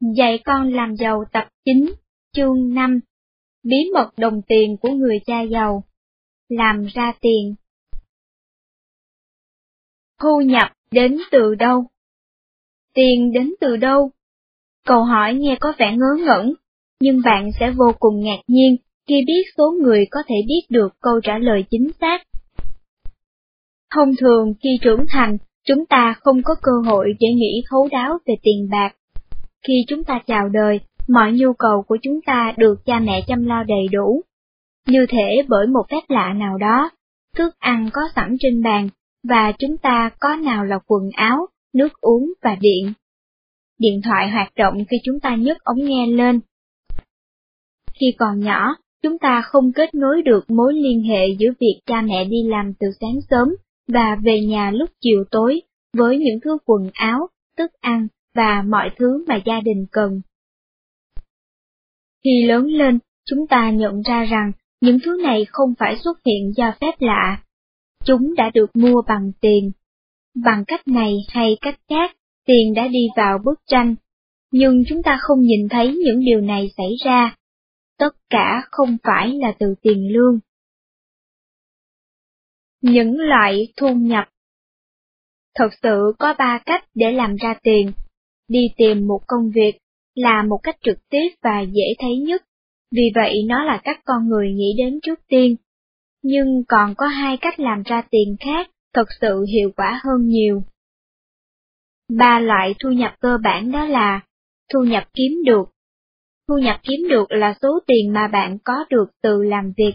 Dạy con làm giàu tập 9, chương 5 Bí mật đồng tiền của người cha giàu Làm ra tiền Thu nhập đến từ đâu? Tiền đến từ đâu? Câu hỏi nghe có vẻ ngớ ngẩn, nhưng bạn sẽ vô cùng ngạc nhiên khi biết số người có thể biết được câu trả lời chính xác. Thông thường khi trưởng thành, chúng ta không có cơ hội để nghĩ thấu đáo về tiền bạc. Khi chúng ta chào đời, mọi nhu cầu của chúng ta được cha mẹ chăm lo đầy đủ. Như thể bởi một phép lạ nào đó, thức ăn có sẵn trên bàn, và chúng ta có nào là quần áo, nước uống và điện. Điện thoại hoạt động khi chúng ta nhấc ống nghe lên. Khi còn nhỏ, chúng ta không kết nối được mối liên hệ giữa việc cha mẹ đi làm từ sáng sớm và về nhà lúc chiều tối với những thứ quần áo, thức ăn và mọi thứ mà gia đình cần. Khi lớn lên, chúng ta nhận ra rằng những thứ này không phải xuất hiện do phép lạ. Chúng đã được mua bằng tiền. Bằng cách này hay cách khác, tiền đã đi vào bức tranh, nhưng chúng ta không nhìn thấy những điều này xảy ra. Tất cả không phải là từ tiền lương. Những loại thu nhập Thật sự có ba cách để làm ra tiền. Đi tìm một công việc là một cách trực tiếp và dễ thấy nhất, vì vậy nó là cách con người nghĩ đến trước tiên. Nhưng còn có hai cách làm ra tiền khác thật sự hiệu quả hơn nhiều. Ba loại thu nhập cơ bản đó là thu nhập kiếm được. Thu nhập kiếm được là số tiền mà bạn có được từ làm việc.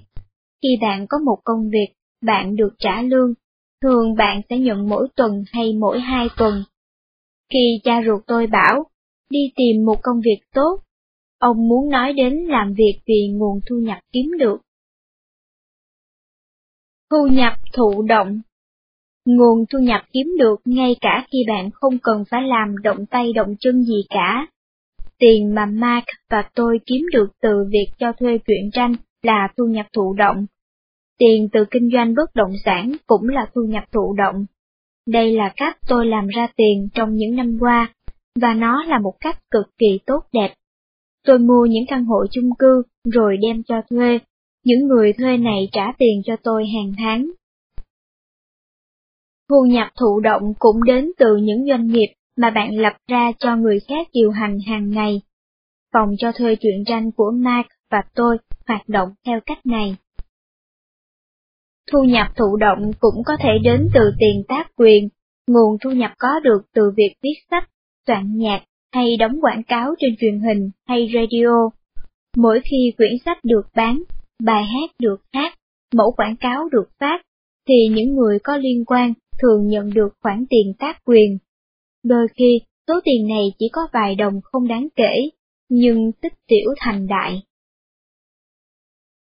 Khi bạn có một công việc, bạn được trả lương, thường bạn sẽ nhận mỗi tuần hay mỗi hai tuần. Khi cha ruột tôi bảo, đi tìm một công việc tốt, ông muốn nói đến làm việc vì nguồn thu nhập kiếm được. Thu nhập thụ động Nguồn thu nhập kiếm được ngay cả khi bạn không cần phải làm động tay động chân gì cả. Tiền mà Mark và tôi kiếm được từ việc cho thuê truyện tranh là thu nhập thụ động. Tiền từ kinh doanh bất động sản cũng là thu nhập thụ động. Đây là cách tôi làm ra tiền trong những năm qua, và nó là một cách cực kỳ tốt đẹp. Tôi mua những căn hộ chung cư rồi đem cho thuê, những người thuê này trả tiền cho tôi hàng tháng. Thu nhập thụ động cũng đến từ những doanh nghiệp mà bạn lập ra cho người khác điều hành hàng ngày. Phòng cho thuê truyện tranh của Mark và tôi hoạt động theo cách này. Thu nhập thụ động cũng có thể đến từ tiền tác quyền, nguồn thu nhập có được từ việc viết sách, soạn nhạc hay đóng quảng cáo trên truyền hình hay radio. Mỗi khi quyển sách được bán, bài hát được hát, mẫu quảng cáo được phát, thì những người có liên quan thường nhận được khoản tiền tác quyền. Đôi khi, số tiền này chỉ có vài đồng không đáng kể, nhưng tích tiểu thành đại.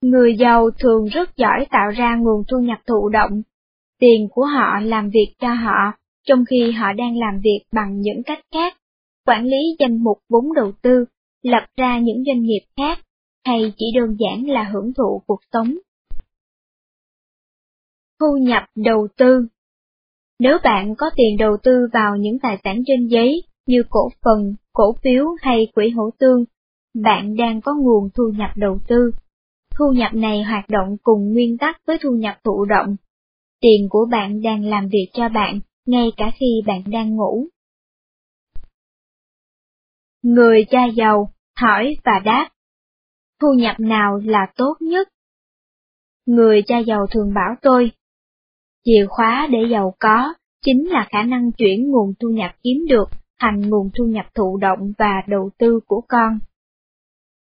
Người giàu thường rất giỏi tạo ra nguồn thu nhập thụ động. Tiền của họ làm việc cho họ, trong khi họ đang làm việc bằng những cách khác, quản lý danh mục vốn đầu tư, lập ra những doanh nghiệp khác, hay chỉ đơn giản là hưởng thụ cuộc sống. Thu nhập đầu tư Nếu bạn có tiền đầu tư vào những tài sản trên giấy như cổ phần, cổ phiếu hay quỹ hỗ tương, bạn đang có nguồn thu nhập đầu tư. Thu nhập này hoạt động cùng nguyên tắc với thu nhập thụ động. Tiền của bạn đang làm việc cho bạn, ngay cả khi bạn đang ngủ. Người cha giàu, hỏi và đáp. Thu nhập nào là tốt nhất? Người cha giàu thường bảo tôi, chìa khóa để giàu có chính là khả năng chuyển nguồn thu nhập kiếm được thành nguồn thu nhập thụ động và đầu tư của con.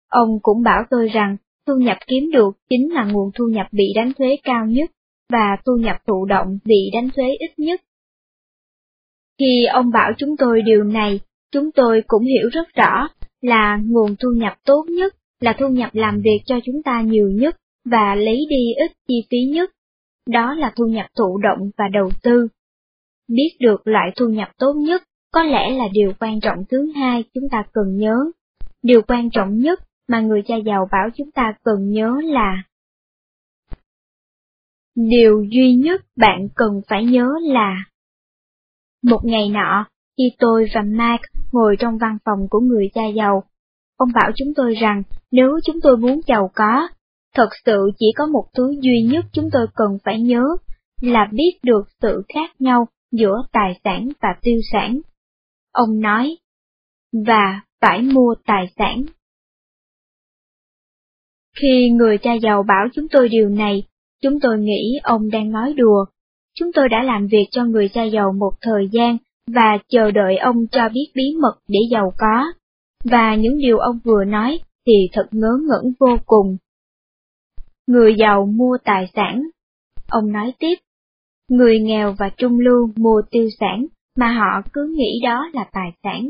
Ông cũng bảo tôi rằng thu nhập kiếm được chính là nguồn thu nhập bị đánh thuế cao nhất và thu nhập thụ động bị đánh thuế ít nhất. Khi ông bảo chúng tôi điều này, chúng tôi cũng hiểu rất rõ là nguồn thu nhập tốt nhất là thu nhập làm việc cho chúng ta nhiều nhất và lấy đi ít chi phí nhất. Đó là thu nhập thụ động và đầu tư. Biết được loại thu nhập tốt nhất có lẽ là điều quan trọng thứ hai chúng ta cần nhớ. Điều quan trọng nhất mà người cha giàu bảo chúng ta cần nhớ là Điều duy nhất bạn cần phải nhớ là Một ngày nọ, khi tôi và Mark ngồi trong văn phòng của người cha giàu. Ông bảo chúng tôi rằng nếu chúng tôi muốn giàu có, thật sự chỉ có một thứ duy nhất chúng tôi cần phải nhớ là biết được sự khác nhau giữa tài sản và tiêu sản. Ông nói, và phải mua tài sản. Khi người cha giàu bảo chúng tôi điều này, chúng tôi nghĩ ông đang nói đùa. Chúng tôi đã làm việc cho người cha giàu một thời gian và chờ đợi ông cho biết bí mật để giàu có. Và những điều ông vừa nói thì thật ngớ ngẩn vô cùng. Người giàu mua tài sản. Ông nói tiếp, người nghèo và trung lưu mua tiêu sản mà họ cứ nghĩ đó là tài sản.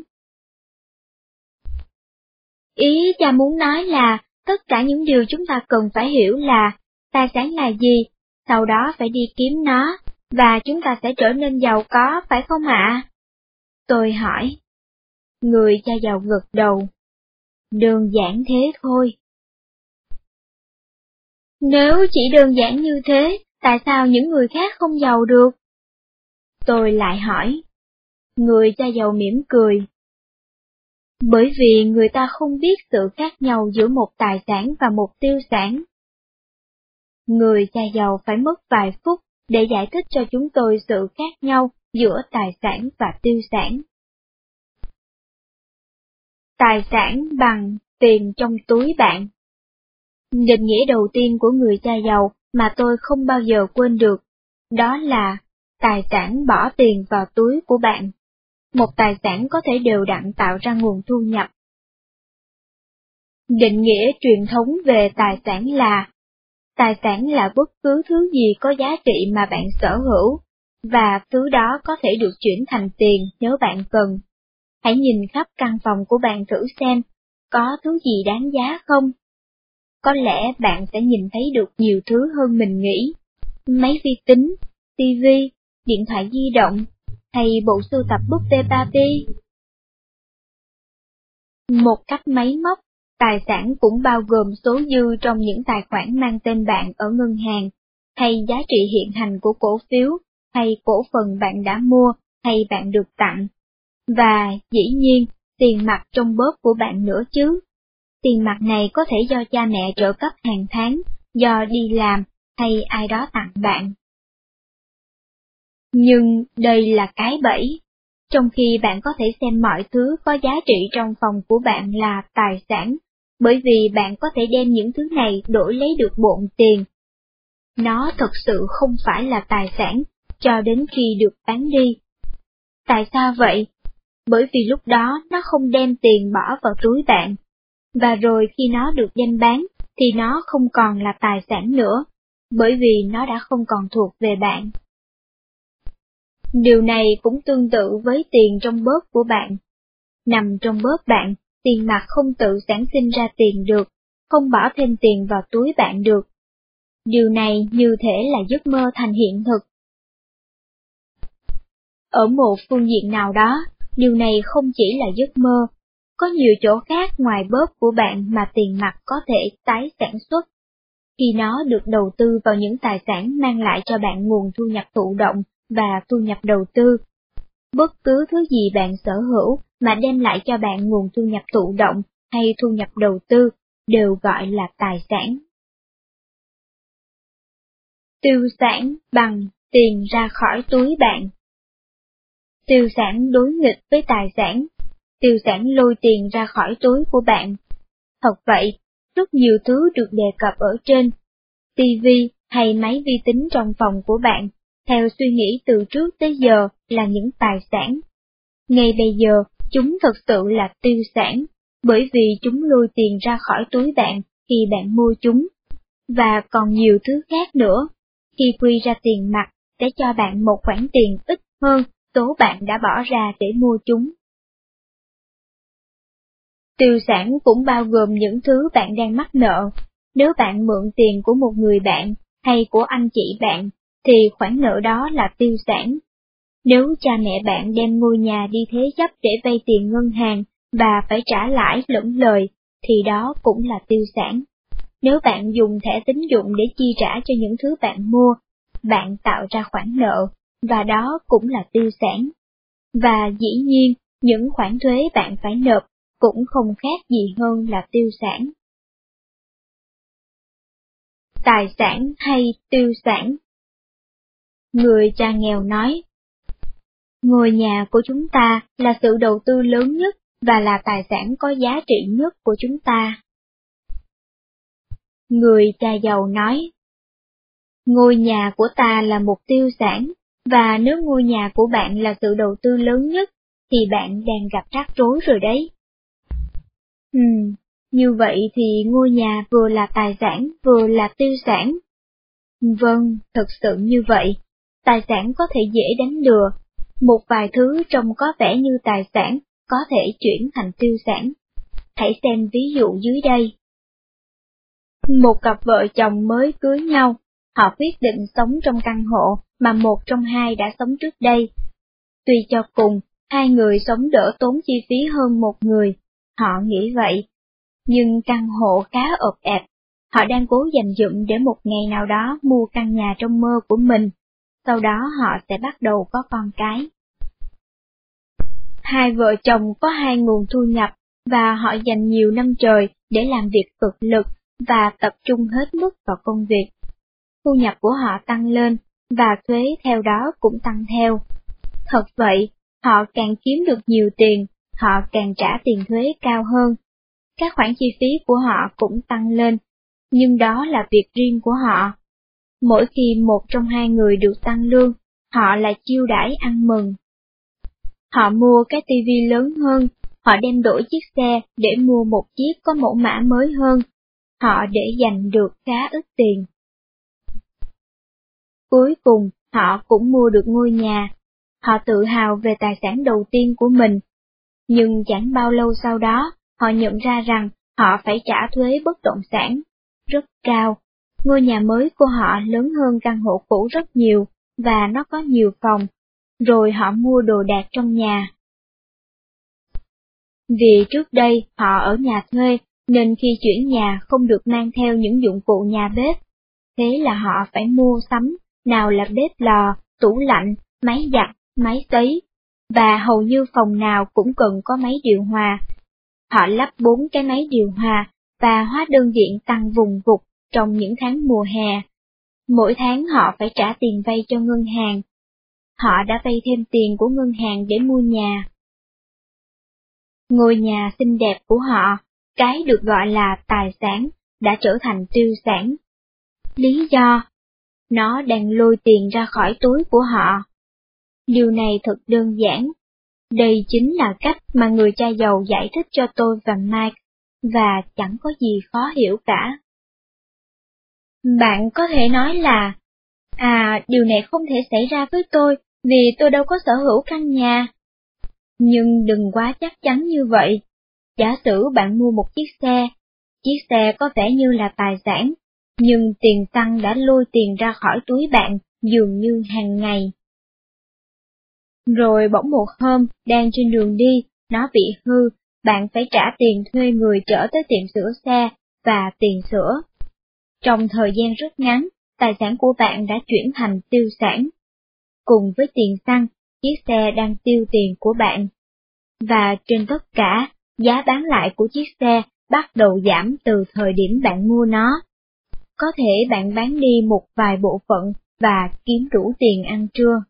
Ý cha muốn nói là tất cả những điều chúng ta cần phải hiểu là tài sản là gì, sau đó phải đi kiếm nó, và chúng ta sẽ trở nên giàu có, phải không ạ? Tôi hỏi. Người cha giàu gật đầu. Đơn giản thế thôi. Nếu chỉ đơn giản như thế, tại sao những người khác không giàu được? Tôi lại hỏi. Người cha giàu mỉm cười. Bởi vì người ta không biết sự khác nhau giữa một tài sản và một tiêu sản. Người cha giàu phải mất vài phút để giải thích cho chúng tôi sự khác nhau giữa tài sản và tiêu sản. Tài sản bằng tiền trong túi bạn. Định nghĩa đầu tiên của người cha giàu mà tôi không bao giờ quên được, đó là tài sản bỏ tiền vào túi của bạn. Một tài sản có thể đều đặn tạo ra nguồn thu nhập. Định nghĩa truyền thống về tài sản là Tài sản là bất cứ thứ gì có giá trị mà bạn sở hữu, và thứ đó có thể được chuyển thành tiền nếu bạn cần. Hãy nhìn khắp căn phòng của bạn thử xem, có thứ gì đáng giá không? Có lẽ bạn sẽ nhìn thấy được nhiều thứ hơn mình nghĩ. Máy vi tính, TV, điện thoại di động, hay bộ sưu tập búp bê Barbie. Một cách máy móc, tài sản cũng bao gồm số dư trong những tài khoản mang tên bạn ở ngân hàng, hay giá trị hiện hành của cổ phiếu, hay cổ phần bạn đã mua, hay bạn được tặng. Và dĩ nhiên, tiền mặt trong bóp của bạn nữa chứ. Tiền mặt này có thể do cha mẹ trợ cấp hàng tháng, do đi làm, hay ai đó tặng bạn. Nhưng đây là cái bẫy. Trong khi bạn có thể xem mọi thứ có giá trị trong phòng của bạn là tài sản, bởi vì bạn có thể đem những thứ này đổi lấy được bộn tiền. Nó thật sự không phải là tài sản, cho đến khi được bán đi. Tại sao vậy? Bởi vì lúc đó nó không đem tiền bỏ vào túi bạn, và rồi khi nó được đem bán, thì nó không còn là tài sản nữa, bởi vì nó đã không còn thuộc về bạn. Điều này cũng tương tự với tiền trong bóp của bạn. Nằm trong bóp bạn, tiền mặt không tự sản sinh ra tiền được, không bỏ thêm tiền vào túi bạn được. Điều này như thể là giấc mơ thành hiện thực. Ở một phương diện nào đó, điều này không chỉ là giấc mơ, có nhiều chỗ khác ngoài bóp của bạn mà tiền mặt có thể tái sản xuất. Khi nó được đầu tư vào những tài sản mang lại cho bạn nguồn thu nhập thụ động và thu nhập đầu tư. Bất cứ thứ gì bạn sở hữu mà đem lại cho bạn nguồn thu nhập thụ động hay thu nhập đầu tư đều gọi là tài sản. Tiêu sản bằng tiền ra khỏi túi bạn. Tiêu sản đối nghịch với tài sản. Tiêu sản lôi tiền ra khỏi túi của bạn. Thật vậy, rất nhiều thứ được đề cập ở trên. TV hay máy vi tính trong phòng của bạn, theo suy nghĩ từ trước tới giờ là những tài sản. Ngay bây giờ, chúng thật sự là tiêu sản, bởi vì chúng lôi tiền ra khỏi túi bạn khi bạn mua chúng. Và còn nhiều thứ khác nữa, khi quy ra tiền mặt sẽ cho bạn một khoản tiền ít hơn số bạn đã bỏ ra để mua chúng. Tiêu sản cũng bao gồm những thứ bạn đang mắc nợ. Nếu bạn mượn tiền của một người bạn hay của anh chị bạn, thì khoản nợ đó là tiêu sản. Nếu cha mẹ bạn đem ngôi nhà đi thế chấp để vay tiền ngân hàng và phải trả lãi lẫn lời, thì đó cũng là tiêu sản. Nếu bạn dùng thẻ tín dụng để chi trả cho những thứ bạn mua, bạn tạo ra khoản nợ, và đó cũng là tiêu sản. Và dĩ nhiên, những khoản thuế bạn phải nộp cũng không khác gì hơn là tiêu sản. Tài sản hay tiêu sản Người cha nghèo nói, Ngôi nhà của chúng ta là sự đầu tư lớn nhất và là tài sản có giá trị nhất của chúng ta. Người cha giàu nói, Ngôi nhà của ta là mục tiêu sản, và nếu ngôi nhà của bạn là sự đầu tư lớn nhất, thì bạn đang gặp rắc rối rồi đấy. Ừm, như vậy thì ngôi nhà vừa là tài sản vừa là tiêu sản. Vâng, thật sự như vậy. Tài sản có thể dễ đánh lừa. Một vài thứ trông có vẻ như tài sản có thể chuyển thành tiêu sản. Hãy xem ví dụ dưới đây. Một cặp vợ chồng mới cưới nhau, họ quyết định sống trong căn hộ mà một trong hai đã sống trước đây. Tuy cho cùng, hai người sống đỡ tốn chi phí hơn một người, họ nghĩ vậy. Nhưng căn hộ khá ộp ẹp, họ đang cố dành dụm để một ngày nào đó mua căn nhà trong mơ của mình, sau đó họ sẽ bắt đầu có con cái. Hai vợ chồng có hai nguồn thu nhập, và họ dành nhiều năm trời để làm việc cực lực và tập trung hết mức vào công việc. Thu nhập của họ tăng lên, và thuế theo đó cũng tăng theo. Thật vậy, họ càng kiếm được nhiều tiền, họ càng trả tiền thuế cao hơn. Các khoản chi phí của họ cũng tăng lên, nhưng đó là việc riêng của họ. Mỗi khi một trong hai người được tăng lương, họ lại chiêu đãi ăn mừng. Họ mua cái tivi lớn hơn, họ đem đổi chiếc xe để mua một chiếc có mẫu mã mới hơn. Họ để dành được khá ít tiền. Cuối cùng, họ cũng mua được ngôi nhà. Họ tự hào về tài sản đầu tiên của mình. Nhưng chẳng bao lâu sau đó, họ nhận ra rằng họ phải trả thuế bất động sản, rất cao. Ngôi nhà mới của họ lớn hơn căn hộ cũ rất nhiều, và nó có nhiều phòng. Rồi họ mua đồ đạc trong nhà. Vì trước đây họ ở nhà thuê, nên khi chuyển nhà không được mang theo những dụng cụ nhà bếp. Thế là họ phải mua sắm nào là bếp lò, tủ lạnh, máy giặt, máy sấy, và hầu như phòng nào cũng cần có máy điều hòa. Họ lắp bốn cái máy điều hòa và hóa đơn điện tăng vùng vụt trong những tháng mùa hè. Mỗi tháng họ phải trả tiền vay cho ngân hàng. Họ đã vay thêm tiền của ngân hàng để mua nhà. Ngôi nhà xinh đẹp của họ, cái được gọi là tài sản, đã trở thành tiêu sản. Lý do nó đang lôi tiền ra khỏi túi của họ. Điều này thật đơn giản. Đây chính là cách mà người cha giàu giải thích cho tôi và Mike, và chẳng có gì khó hiểu cả. Bạn có thể nói là, à, điều này không thể xảy ra với tôi, vì tôi đâu có sở hữu căn nhà. Nhưng đừng quá chắc chắn như vậy. Giả sử bạn mua một chiếc xe, chiếc xe có vẻ như là tài sản, nhưng tiền xăng đã lôi tiền ra khỏi túi bạn dường như hàng ngày. Rồi bỗng một hôm, đang trên đường đi, nó bị hư, bạn phải trả tiền thuê người chở tới tiệm sửa xe và tiền sửa. Trong thời gian rất ngắn, tài sản của bạn đã chuyển thành tiêu sản. Cùng với tiền xăng, chiếc xe đang tiêu tiền của bạn. Và trên tất cả, giá bán lại của chiếc xe bắt đầu giảm từ thời điểm bạn mua nó. Có thể bạn bán đi một vài bộ phận và kiếm đủ tiền ăn trưa.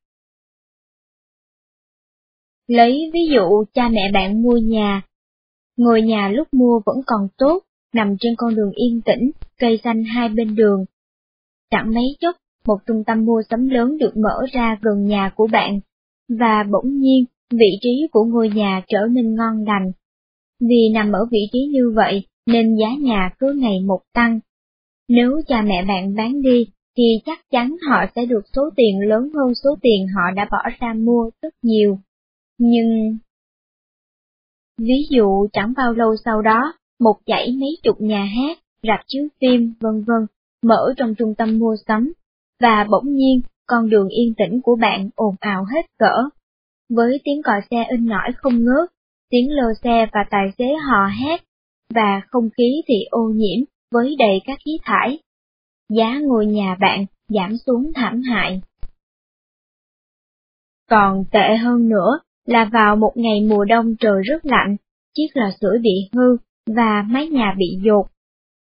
Lấy ví dụ cha mẹ bạn mua nhà. Ngôi nhà lúc mua vẫn còn tốt, nằm trên con đường yên tĩnh, cây xanh hai bên đường. Chẳng mấy chốc, một trung tâm mua sắm lớn được mở ra gần nhà của bạn, và bỗng nhiên, vị trí của ngôi nhà trở nên ngon lành. Vì nằm ở vị trí như vậy, nên giá nhà cứ ngày một tăng, nếu cha mẹ bạn bán đi, thì chắc chắn họ sẽ được số tiền lớn hơn số tiền họ đã bỏ ra mua rất nhiều. Nhưng... Ví dụ chẳng bao lâu sau đó, một dãy mấy chục nhà hát, rạp chiếu phim, vân vân, mở trong trung tâm mua sắm, và bỗng nhiên, con đường yên tĩnh của bạn ồn ào hết cỡ. Với tiếng còi xe in nổi không ngớt, tiếng lô xe và tài xế hò hét, và không khí thì ô nhiễm với đầy các khí thải. Giá ngôi nhà bạn giảm xuống thảm hại. Còn tệ hơn nữa là vào một ngày mùa đông trời rất lạnh, chiếc lò sưởi bị hư và mái nhà bị dột.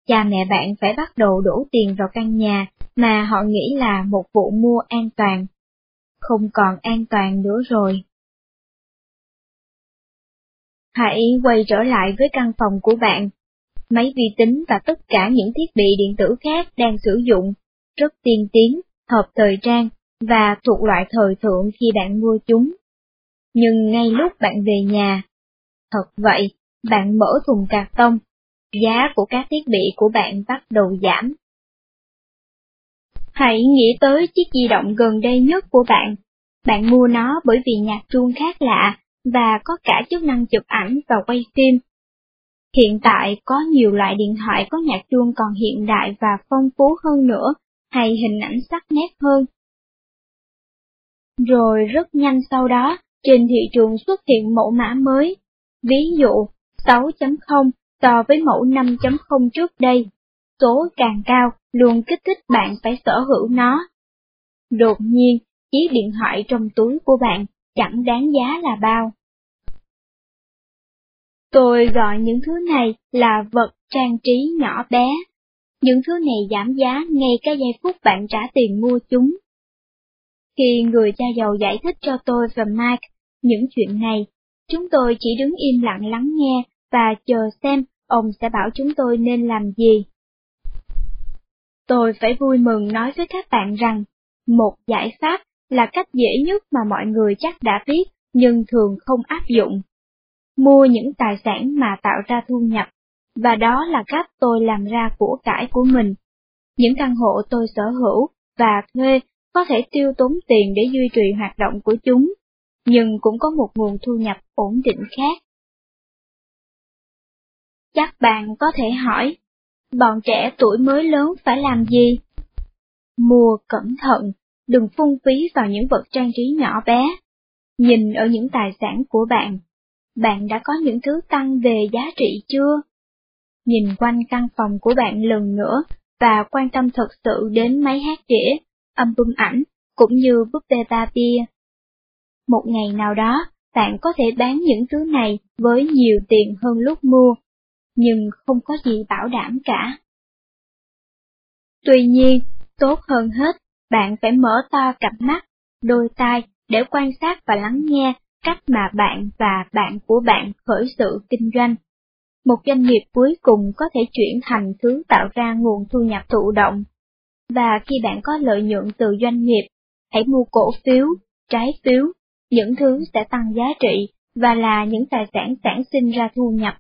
Cha mẹ bạn phải bắt đầu đổ tiền vào căn nhà mà họ nghĩ là một vụ mua an toàn. Không còn an toàn nữa rồi. Hãy quay trở lại với căn phòng của bạn. Máy vi tính và tất cả những thiết bị điện tử khác đang sử dụng, rất tiên tiến, hợp thời trang và thuộc loại thời thượng khi bạn mua chúng. Nhưng ngay lúc bạn về nhà, thật vậy, bạn mở thùng cạc tông, giá của các thiết bị của bạn bắt đầu giảm. Hãy nghĩ tới chiếc di động gần đây nhất của bạn. Bạn mua nó bởi vì nhạc chuông khác lạ và có cả chức năng chụp ảnh và quay phim. Hiện tại có nhiều loại điện thoại có nhạc chuông còn hiện đại và phong phú hơn nữa, hay hình ảnh sắc nét hơn. Rồi rất nhanh sau đó, trên thị trường xuất hiện mẫu mã mới, ví dụ 6.0 so với mẫu 5.0 trước đây. Số càng cao luôn kích thích bạn phải sở hữu nó. Đột nhiên, chiếc điện thoại trong túi của bạn chẳng đáng giá là bao. Tôi gọi những thứ này là vật trang trí nhỏ bé. Những thứ này giảm giá ngay cái giây phút bạn trả tiền mua chúng. Khi người cha giàu giải thích cho tôi và Mike những chuyện này, chúng tôi chỉ đứng im lặng lắng nghe và chờ xem ông sẽ bảo chúng tôi nên làm gì. Tôi phải vui mừng nói với các bạn rằng, một giải pháp là cách dễ nhất mà mọi người chắc đã biết nhưng thường không áp dụng. Mua những tài sản mà tạo ra thu nhập, và đó là cách tôi làm ra của cải của mình. Những căn hộ tôi sở hữu và thuê có thể tiêu tốn tiền để duy trì hoạt động của chúng, nhưng cũng có một nguồn thu nhập ổn định khác. Chắc bạn có thể hỏi, bọn trẻ tuổi mới lớn phải làm gì? Mua cẩn thận, đừng phung phí vào những vật trang trí nhỏ bé. Nhìn ở những tài sản của bạn, bạn đã có những thứ tăng về giá trị chưa? Nhìn quanh căn phòng của bạn lần nữa và quan tâm thật sự đến máy hát đĩa, album ảnh, cũng như búp bê Barbie. Một ngày nào đó, bạn có thể bán những thứ này với nhiều tiền hơn lúc mua, nhưng không có gì bảo đảm cả. Tuy nhiên, tốt hơn hết, bạn phải mở to cặp mắt, đôi tai để quan sát và lắng nghe cách mà bạn và bạn của bạn khởi sự kinh doanh. Một doanh nghiệp cuối cùng có thể chuyển thành thứ tạo ra nguồn thu nhập thụ động. Và khi bạn có lợi nhuận từ doanh nghiệp, hãy mua cổ phiếu, trái phiếu, những thứ sẽ tăng giá trị và là những tài sản sản sinh ra thu nhập.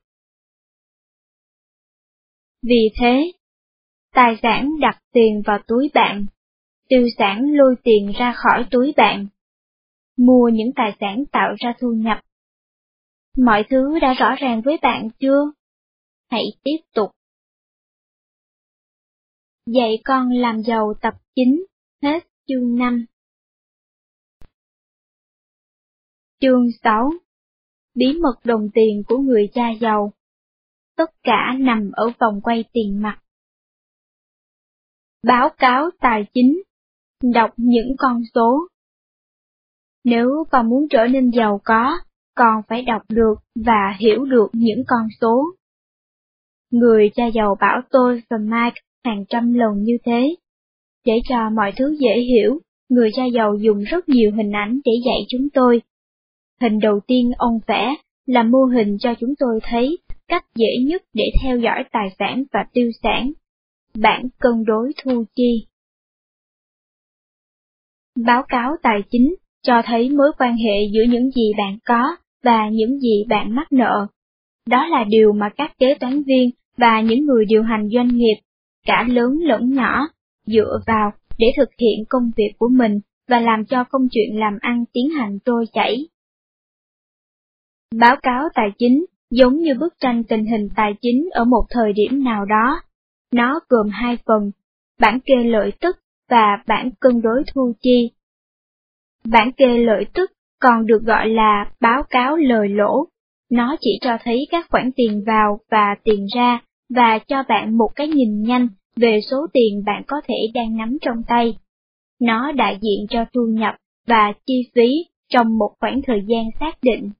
Vì thế, tài sản đặt tiền vào túi bạn, tiêu sản lôi tiền ra khỏi túi bạn. Mua những tài sản tạo ra thu nhập. Mọi thứ đã rõ ràng với bạn chưa? Hãy tiếp tục. Dạy con làm giàu tập 9, hết chương 5. Chương 6 Bí mật đồng tiền của người cha giàu Tất cả nằm ở vòng quay tiền mặt. Báo cáo tài chính Đọc những con số Nếu còn muốn trở nên giàu có, còn phải đọc được và hiểu được những con số. Người cha giàu bảo tôi và Mike hàng trăm lần như thế. Để cho mọi thứ dễ hiểu, người cha giàu dùng rất nhiều hình ảnh để dạy chúng tôi. Hình đầu tiên ông vẽ là mô hình cho chúng tôi thấy cách dễ nhất để theo dõi tài sản và tiêu sản. Bản cân đối thu chi Báo cáo tài chính cho thấy mối quan hệ giữa những gì bạn có và những gì bạn mắc nợ. Đó là điều mà các kế toán viên và những người điều hành doanh nghiệp, cả lớn lẫn nhỏ, dựa vào để thực hiện công việc của mình và làm cho công chuyện làm ăn tiến hành trôi chảy. Báo cáo tài chính giống như bức tranh tình hình tài chính ở một thời điểm nào đó. Nó gồm hai phần, bản kê lợi tức và bản cân đối thu chi. Bản kê lợi tức còn được gọi là báo cáo lời lỗ. Nó chỉ cho thấy các khoản tiền vào và tiền ra và cho bạn một cái nhìn nhanh về số tiền bạn có thể đang nắm trong tay. Nó đại diện cho thu nhập và chi phí trong một khoảng thời gian xác định.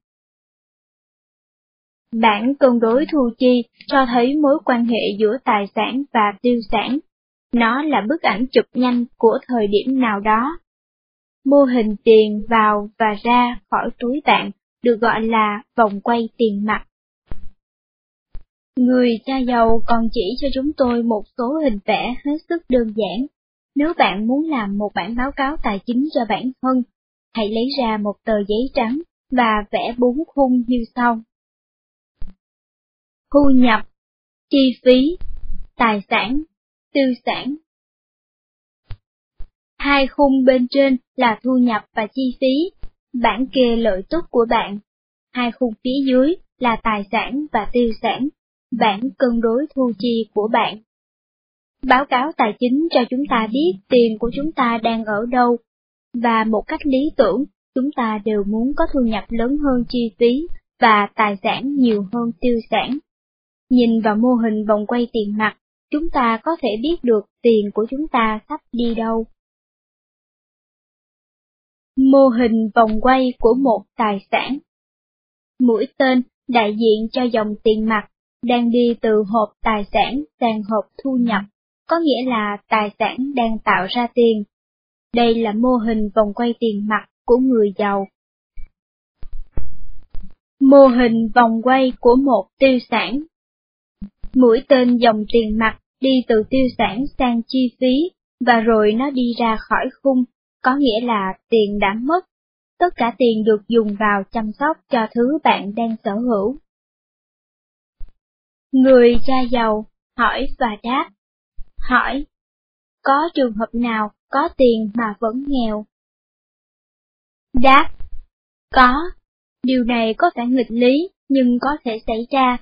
Bản cân đối thu chi cho thấy mối quan hệ giữa tài sản và tiêu sản. Nó là bức ảnh chụp nhanh của thời điểm nào đó. Mô hình tiền vào và ra khỏi túi bạn được gọi là vòng quay tiền mặt. Người cha giàu còn chỉ cho chúng tôi một số hình vẽ hết sức đơn giản. Nếu bạn muốn làm một bản báo cáo tài chính cho bản thân, hãy lấy ra một tờ giấy trắng và vẽ bốn khung như sau. Thu nhập, chi phí, tài sản, tư sản. Hai khung bên trên là thu nhập và chi phí, bản kê lợi tức của bạn. Hai khung phía dưới là tài sản và tiêu sản, bản cân đối thu chi của bạn. Báo cáo tài chính cho chúng ta biết tiền của chúng ta đang ở đâu, và một cách lý tưởng, chúng ta đều muốn có thu nhập lớn hơn chi phí và tài sản nhiều hơn tiêu sản. Nhìn vào mô hình vòng quay tiền mặt, chúng ta có thể biết được tiền của chúng ta sắp đi đâu. Mô hình vòng quay của một tài sản Mũi tên đại diện cho dòng tiền mặt đang đi từ hộp tài sản sang hộp thu nhập, có nghĩa là tài sản đang tạo ra tiền. Đây là mô hình vòng quay tiền mặt của người giàu. Mô hình vòng quay của một tiêu sản Mũi tên dòng tiền mặt đi từ tiêu sản sang chi phí, và rồi nó đi ra khỏi khung, có nghĩa là tiền đã mất. Tất cả tiền được dùng vào chăm sóc cho thứ bạn đang sở hữu. Người cha giàu, hỏi và đáp. Hỏi, có trường hợp nào có tiền mà vẫn nghèo? Đáp, có. Điều này có vẻ nghịch lý, nhưng có thể xảy ra.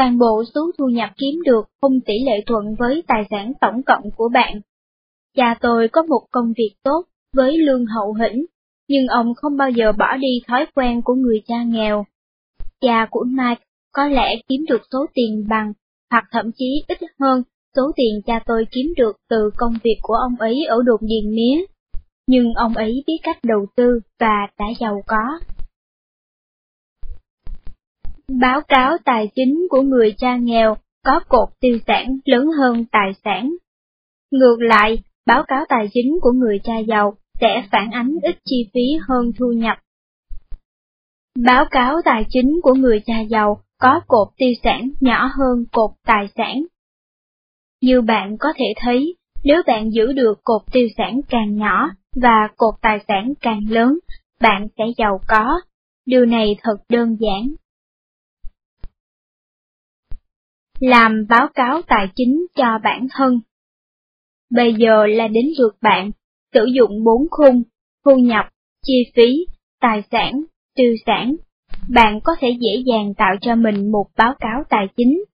Toàn bộ số thu nhập kiếm được không tỷ lệ thuận với tài sản tổng cộng của bạn. Cha tôi có một công việc tốt, với lương hậu hĩnh, nhưng ông không bao giờ bỏ đi thói quen của người cha nghèo. Cha của Mike có lẽ kiếm được số tiền bằng, hoặc thậm chí ít hơn số tiền cha tôi kiếm được từ công việc của ông ấy ở đồn điền mía. Nhưng ông ấy biết cách đầu tư và đã giàu có. Báo cáo tài chính của người cha nghèo có cột tiêu sản lớn hơn tài sản. Ngược lại, báo cáo tài chính của người cha giàu sẽ phản ánh ít chi phí hơn thu nhập. Báo cáo tài chính của người cha giàu có cột tiêu sản nhỏ hơn cột tài sản. Như bạn có thể thấy, nếu bạn giữ được cột tiêu sản càng nhỏ và cột tài sản càng lớn, bạn sẽ giàu có. Điều này thật đơn giản. Làm báo cáo tài chính cho bản thân Bây giờ là đến lượt bạn, sử dụng bốn khung, thu nhập, chi phí, tài sản, tiêu sản bạn có thể dễ dàng tạo cho mình một báo cáo tài chính.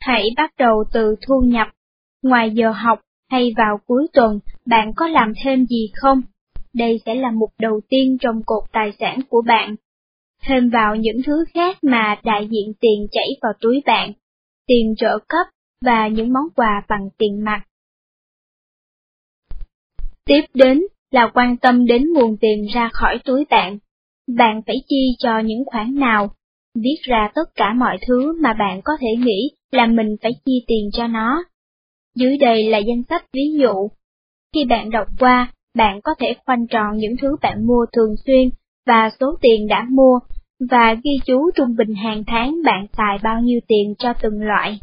Hãy bắt đầu từ thu nhập. Ngoài giờ học hay vào cuối tuần, bạn có làm thêm gì không? Đây sẽ là mục đầu tiên trong cột tài sản của bạn. Thêm vào những thứ khác mà đại diện tiền chảy vào túi bạn, tiền trợ cấp và những món quà bằng tiền mặt. Tiếp đến là quan tâm đến nguồn tiền ra khỏi túi bạn. Bạn phải chi cho những khoản nào, viết ra tất cả mọi thứ mà bạn có thể nghĩ là mình phải chi tiền cho nó. Dưới đây là danh sách ví dụ. Khi bạn đọc qua, bạn có thể khoanh tròn những thứ bạn mua thường xuyên và số tiền đã mua, và ghi chú trung bình hàng tháng bạn xài bao nhiêu tiền cho từng loại.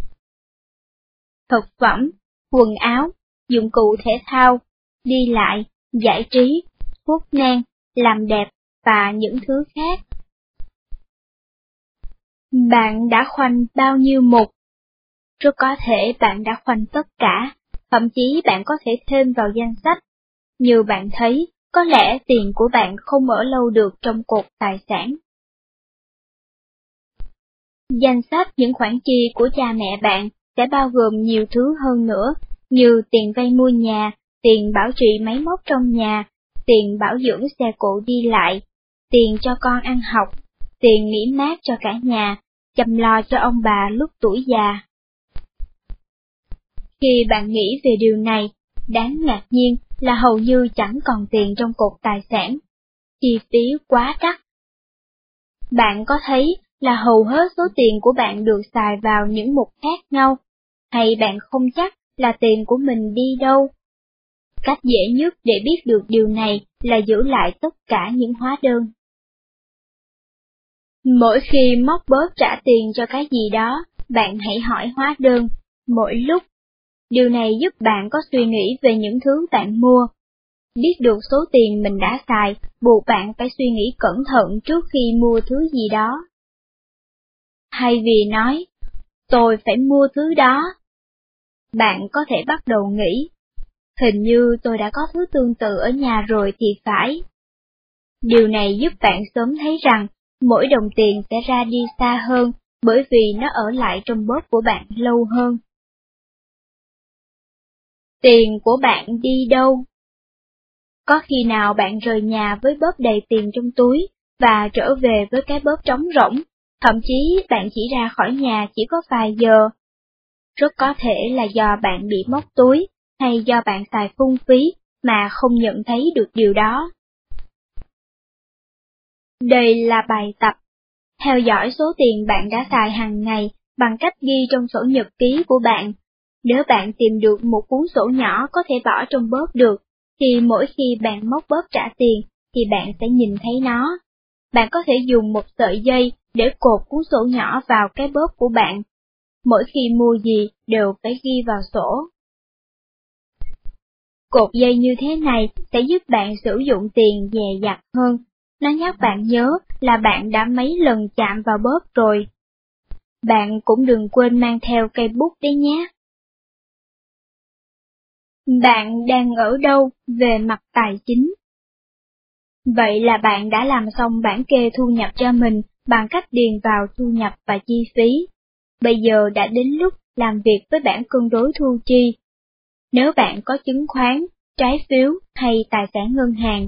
Thực phẩm, quần áo, dụng cụ thể thao, đi lại, giải trí, thuốc men, làm đẹp, và những thứ khác. Bạn đã khoanh bao nhiêu mục? Rất có thể bạn đã khoanh tất cả, thậm chí bạn có thể thêm vào danh sách. Như bạn thấy, có lẽ tiền của bạn không ở lâu được trong cột tài sản. Danh sách những khoản chi của cha mẹ bạn sẽ bao gồm nhiều thứ hơn nữa, như tiền vay mua nhà, tiền bảo trì máy móc trong nhà, tiền bảo dưỡng xe cộ đi lại, tiền cho con ăn học, tiền nghỉ mát cho cả nhà, chăm lo cho ông bà lúc tuổi già. Khi bạn nghĩ về điều này, đáng ngạc nhiên là hầu như chẳng còn tiền trong cột tài sản. Chi phí quá đắt. Bạn có thấy là hầu hết số tiền của bạn được xài vào những mục khác nhau, hay bạn không chắc là tiền của mình đi đâu? Cách dễ nhất để biết được điều này là giữ lại tất cả những hóa đơn. Mỗi khi móc bớt trả tiền cho cái gì đó, bạn hãy hỏi hóa đơn, mỗi lúc. Điều này giúp bạn có suy nghĩ về những thứ bạn mua. Biết được số tiền mình đã xài, buộc bạn phải suy nghĩ cẩn thận trước khi mua thứ gì đó. Hay vì nói, tôi phải mua thứ đó. Bạn có thể bắt đầu nghĩ, hình như tôi đã có thứ tương tự ở nhà rồi thì phải. Điều này giúp bạn sớm thấy rằng mỗi đồng tiền sẽ ra đi xa hơn bởi vì nó ở lại trong bóp của bạn lâu hơn. Tiền của bạn đi đâu? Có khi nào bạn rời nhà với bóp đầy tiền trong túi và trở về với cái bóp trống rỗng, thậm chí bạn chỉ ra khỏi nhà chỉ có vài giờ. Rất có thể là do bạn bị móc túi hay do bạn xài phung phí mà không nhận thấy được điều đó. Đây là bài tập. Theo dõi số tiền bạn đã xài hàng ngày bằng cách ghi trong sổ nhật ký của bạn. Nếu bạn tìm được một cuốn sổ nhỏ có thể bỏ trong bóp được, thì mỗi khi bạn móc bóp trả tiền, thì bạn sẽ nhìn thấy nó. Bạn có thể dùng một sợi dây để cột cuốn sổ nhỏ vào cái bóp của bạn. Mỗi khi mua gì đều phải ghi vào sổ. Cột dây như thế này sẽ giúp bạn sử dụng tiền dè dặt hơn nó nhắc bạn nhớ là bạn đã mấy lần chạm vào bóp rồi. Bạn cũng đừng quên mang theo cây bút đấy nhé. Bạn đang ở đâu về mặt tài chính? Vậy là bạn đã làm xong bản kê thu nhập cho mình bằng cách điền vào thu nhập và chi phí. Bây giờ đã đến lúc làm việc với bản cân đối thu chi. Nếu bạn có chứng khoán, trái phiếu hay tài sản ngân hàng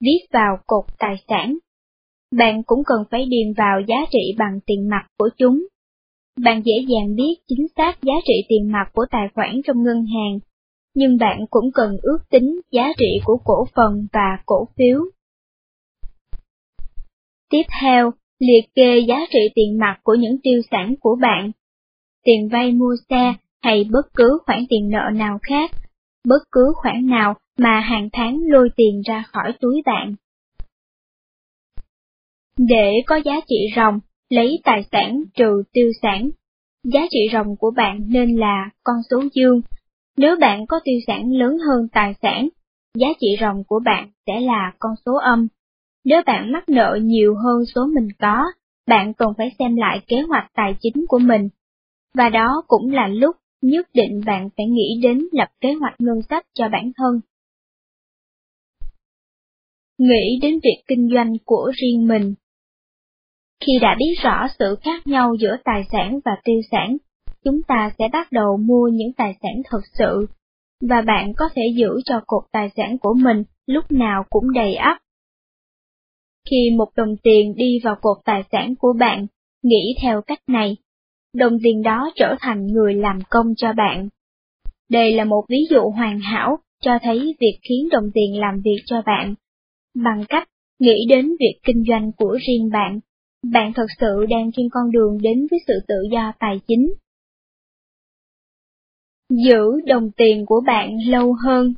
viết vào cột tài sản. Bạn cũng cần phải điền vào giá trị bằng tiền mặt của chúng. Bạn dễ dàng biết chính xác giá trị tiền mặt của tài khoản trong ngân hàng, nhưng bạn cũng cần ước tính giá trị của cổ phần và cổ phiếu. Tiếp theo, liệt kê giá trị tiền mặt của những tiêu sản của bạn. Tiền vay mua xe hay bất cứ khoản tiền nợ nào khác, bất cứ khoản nào mà hàng tháng lôi tiền ra khỏi túi bạn. Để có giá trị ròng, lấy tài sản trừ tiêu sản. Giá trị ròng của bạn nên là con số dương. Nếu bạn có tiêu sản lớn hơn tài sản, giá trị ròng của bạn sẽ là con số âm. Nếu bạn mắc nợ nhiều hơn số mình có, bạn cần phải xem lại kế hoạch tài chính của mình. Và đó cũng là lúc nhất định bạn phải nghĩ đến lập kế hoạch ngân sách cho bản thân. Nghĩ đến việc kinh doanh của riêng mình. Khi đã biết rõ sự khác nhau giữa tài sản và tiêu sản, chúng ta sẽ bắt đầu mua những tài sản thật sự, và bạn có thể giữ cho cột tài sản của mình lúc nào cũng đầy ắp. Khi một đồng tiền đi vào cột tài sản của bạn, nghĩ theo cách này, đồng tiền đó trở thành người làm công cho bạn. Đây là một ví dụ hoàn hảo cho thấy việc khiến đồng tiền làm việc cho bạn bằng cách nghĩ đến việc kinh doanh của riêng bạn. Bạn thật sự đang trên con đường đến với sự tự do tài chính. Giữ đồng tiền của bạn lâu hơn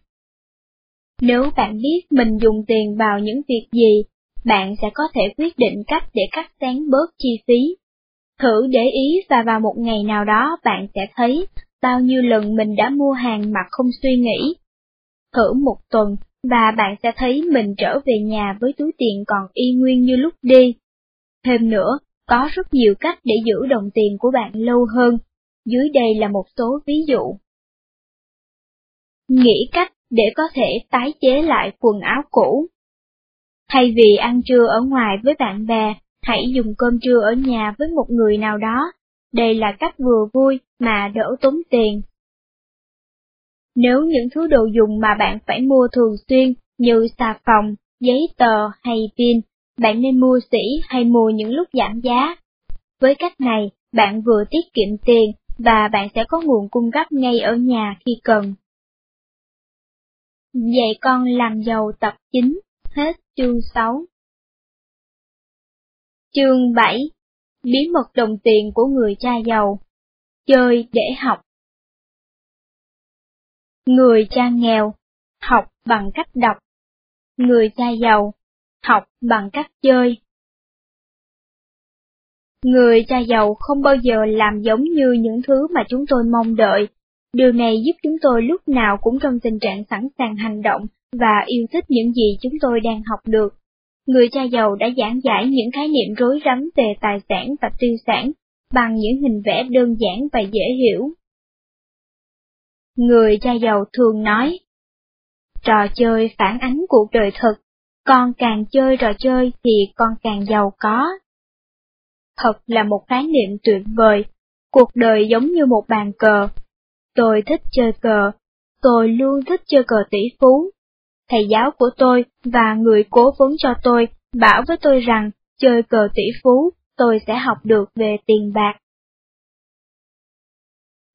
Nếu bạn biết mình dùng tiền vào những việc gì, bạn sẽ có thể quyết định cách để cắt xén bớt chi phí. Thử để ý và vào một ngày nào đó bạn sẽ thấy bao nhiêu lần mình đã mua hàng mà không suy nghĩ. Thử một tuần và bạn sẽ thấy mình trở về nhà với túi tiền còn y nguyên như lúc đi. Thêm nữa, có rất nhiều cách để giữ đồng tiền của bạn lâu hơn, dưới đây là một số ví dụ. Nghĩ cách để có thể tái chế lại quần áo cũ. Thay vì ăn trưa ở ngoài với bạn bè, hãy dùng cơm trưa ở nhà với một người nào đó. Đây là cách vừa vui mà đỡ tốn tiền. Nếu những thứ đồ dùng mà bạn phải mua thường xuyên như xà phòng, giấy tờ hay pin, bạn nên mua sỉ hay mua những lúc giảm giá. Với cách này, bạn vừa tiết kiệm tiền và bạn sẽ có nguồn cung cấp ngay ở nhà khi cần. Dạy con làm giàu tập 9, hết chương 6. Chương 7 Bí mật đồng tiền của người cha giàu Chơi để học Người cha nghèo, học bằng cách đọc. Người cha giàu, học bằng cách chơi. Người cha giàu không bao giờ làm giống như những thứ mà chúng tôi mong đợi. Điều này giúp chúng tôi lúc nào cũng trong tình trạng sẵn sàng hành động và yêu thích những gì chúng tôi đang học được. Người cha giàu đã giảng giải những khái niệm rối rắm về tài sản và tiêu sản bằng những hình vẽ đơn giản và dễ hiểu. Người cha giàu thường nói, trò chơi phản ánh cuộc đời thực, con càng chơi trò chơi thì con càng giàu có. Thật là một khái niệm tuyệt vời, cuộc đời giống như một bàn cờ. Tôi thích chơi cờ, tôi luôn thích chơi cờ tỷ phú. Thầy giáo của tôi và người cố vấn cho tôi bảo với tôi rằng chơi cờ tỷ phú tôi sẽ học được về tiền bạc.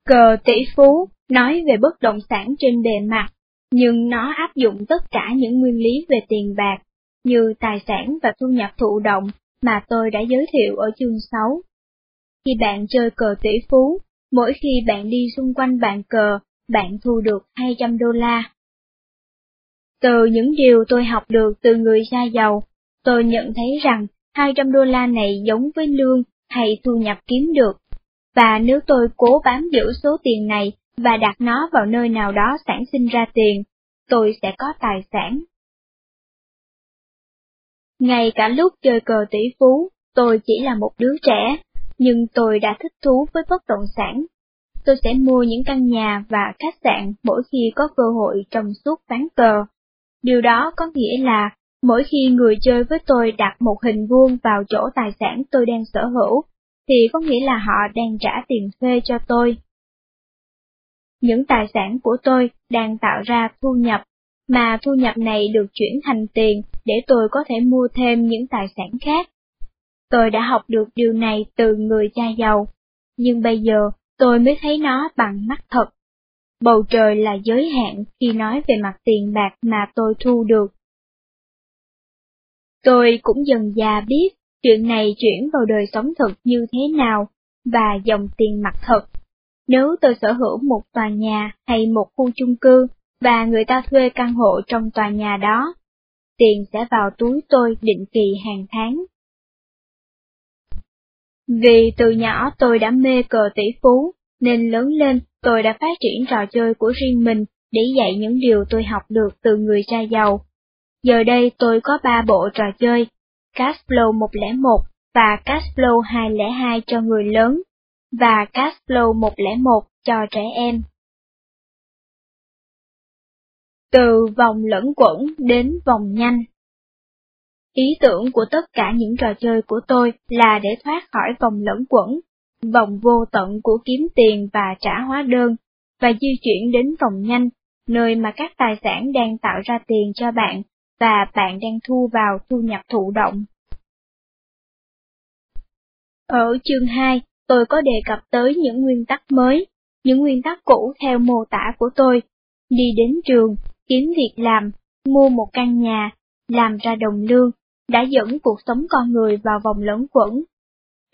Cờ tỷ phú nói về bất động sản trên bề mặt, nhưng nó áp dụng tất cả những nguyên lý về tiền bạc, như tài sản và thu nhập thụ động mà tôi đã giới thiệu ở chương 6. Khi bạn chơi cờ tỷ phú, mỗi khi bạn đi xung quanh bàn cờ, bạn thu được 200 đô la. Từ những điều tôi học được từ người cha giàu, tôi nhận thấy rằng 200 đô la này giống với lương hay thu nhập kiếm được. Và nếu tôi cố bám giữ số tiền này và đặt nó vào nơi nào đó sản sinh ra tiền, tôi sẽ có tài sản. Ngay cả lúc chơi cờ tỷ phú, tôi chỉ là một đứa trẻ, nhưng tôi đã thích thú với bất động sản. Tôi sẽ mua những căn nhà và khách sạn mỗi khi có cơ hội trong suốt ván cờ. Điều đó có nghĩa là mỗi khi người chơi với tôi đặt một hình vuông vào chỗ tài sản tôi đang sở hữu, thì có nghĩa là họ đang trả tiền thuê cho tôi những tài sản của tôi đang tạo ra thu nhập, mà thu nhập này được chuyển thành tiền để tôi có thể mua thêm những tài sản khác. Tôi đã học được điều này từ người cha giàu, nhưng bây giờ tôi mới thấy nó bằng mắt thật. Bầu trời là giới hạn khi nói về mặt tiền bạc mà tôi thu được. Tôi cũng dần già biết chuyện này chuyển vào đời sống thực như thế nào, và dòng tiền mặt thật nếu tôi sở hữu một tòa nhà hay một khu chung cư và người ta thuê căn hộ trong tòa nhà đó, tiền sẽ vào túi tôi định kỳ hàng tháng. Vì từ nhỏ tôi đã mê cờ tỷ phú, nên lớn lên tôi đã phát triển trò chơi của riêng mình để dạy những điều tôi học được từ người cha giàu. Giờ đây tôi có ba bộ trò chơi, Cashflow 101 và Cashflow 202 cho người lớn và Cashflow 101 cho trẻ em. Từ vòng lẫn quẩn đến vòng nhanh Ý tưởng của tất cả những trò chơi của tôi là để thoát khỏi vòng lẫn quẩn, vòng vô tận của kiếm tiền và trả hóa đơn, và di chuyển đến vòng nhanh, nơi mà các tài sản đang tạo ra tiền cho bạn, và bạn đang thu vào thu nhập thụ động. Ở chương 2, tôi có đề cập tới những nguyên tắc mới, những nguyên tắc cũ theo mô tả của tôi, đi đến trường, kiếm việc làm, mua một căn nhà, làm ra đồng lương, đã dẫn cuộc sống con người vào vòng lẫn quẩn.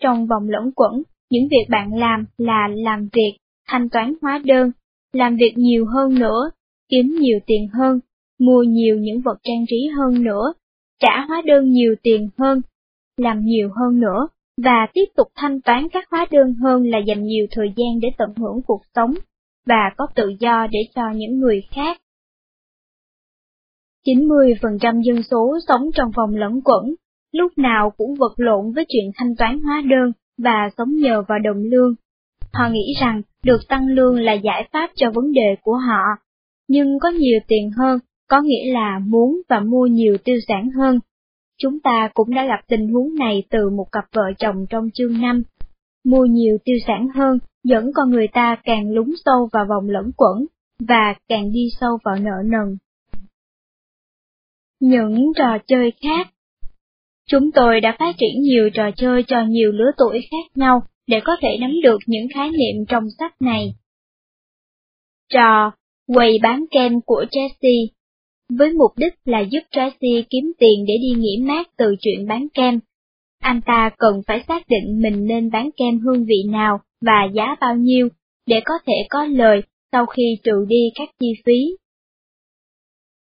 Trong vòng lẫn quẩn, những việc bạn làm là làm việc, thanh toán hóa đơn, làm việc nhiều hơn nữa, kiếm nhiều tiền hơn, mua nhiều những vật trang trí hơn nữa, trả hóa đơn nhiều tiền hơn, làm nhiều hơn nữa, và tiếp tục thanh toán các hóa đơn hơn là dành nhiều thời gian để tận hưởng cuộc sống, và có tự do để cho những người khác. 90% dân số sống trong vòng lẫn quẩn, lúc nào cũng vật lộn với chuyện thanh toán hóa đơn và sống nhờ vào đồng lương. Họ nghĩ rằng được tăng lương là giải pháp cho vấn đề của họ, nhưng có nhiều tiền hơn có nghĩa là muốn và mua nhiều tiêu sản hơn, Chúng ta cũng đã gặp tình huống này từ một cặp vợ chồng trong chương 5. Mua nhiều tiêu sản hơn dẫn con người ta càng lúng sâu vào vòng lẫn quẩn, và càng đi sâu vào nợ nần. Những trò chơi khác Chúng tôi đã phát triển nhiều trò chơi cho nhiều lứa tuổi khác nhau để có thể nắm được những khái niệm trong sách này. Trò Quầy bán kem của Jesse với mục đích là giúp Tracy kiếm tiền để đi nghỉ mát từ chuyện bán kem. Anh ta cần phải xác định mình nên bán kem hương vị nào và giá bao nhiêu, để có thể có lời sau khi trừ đi các chi phí.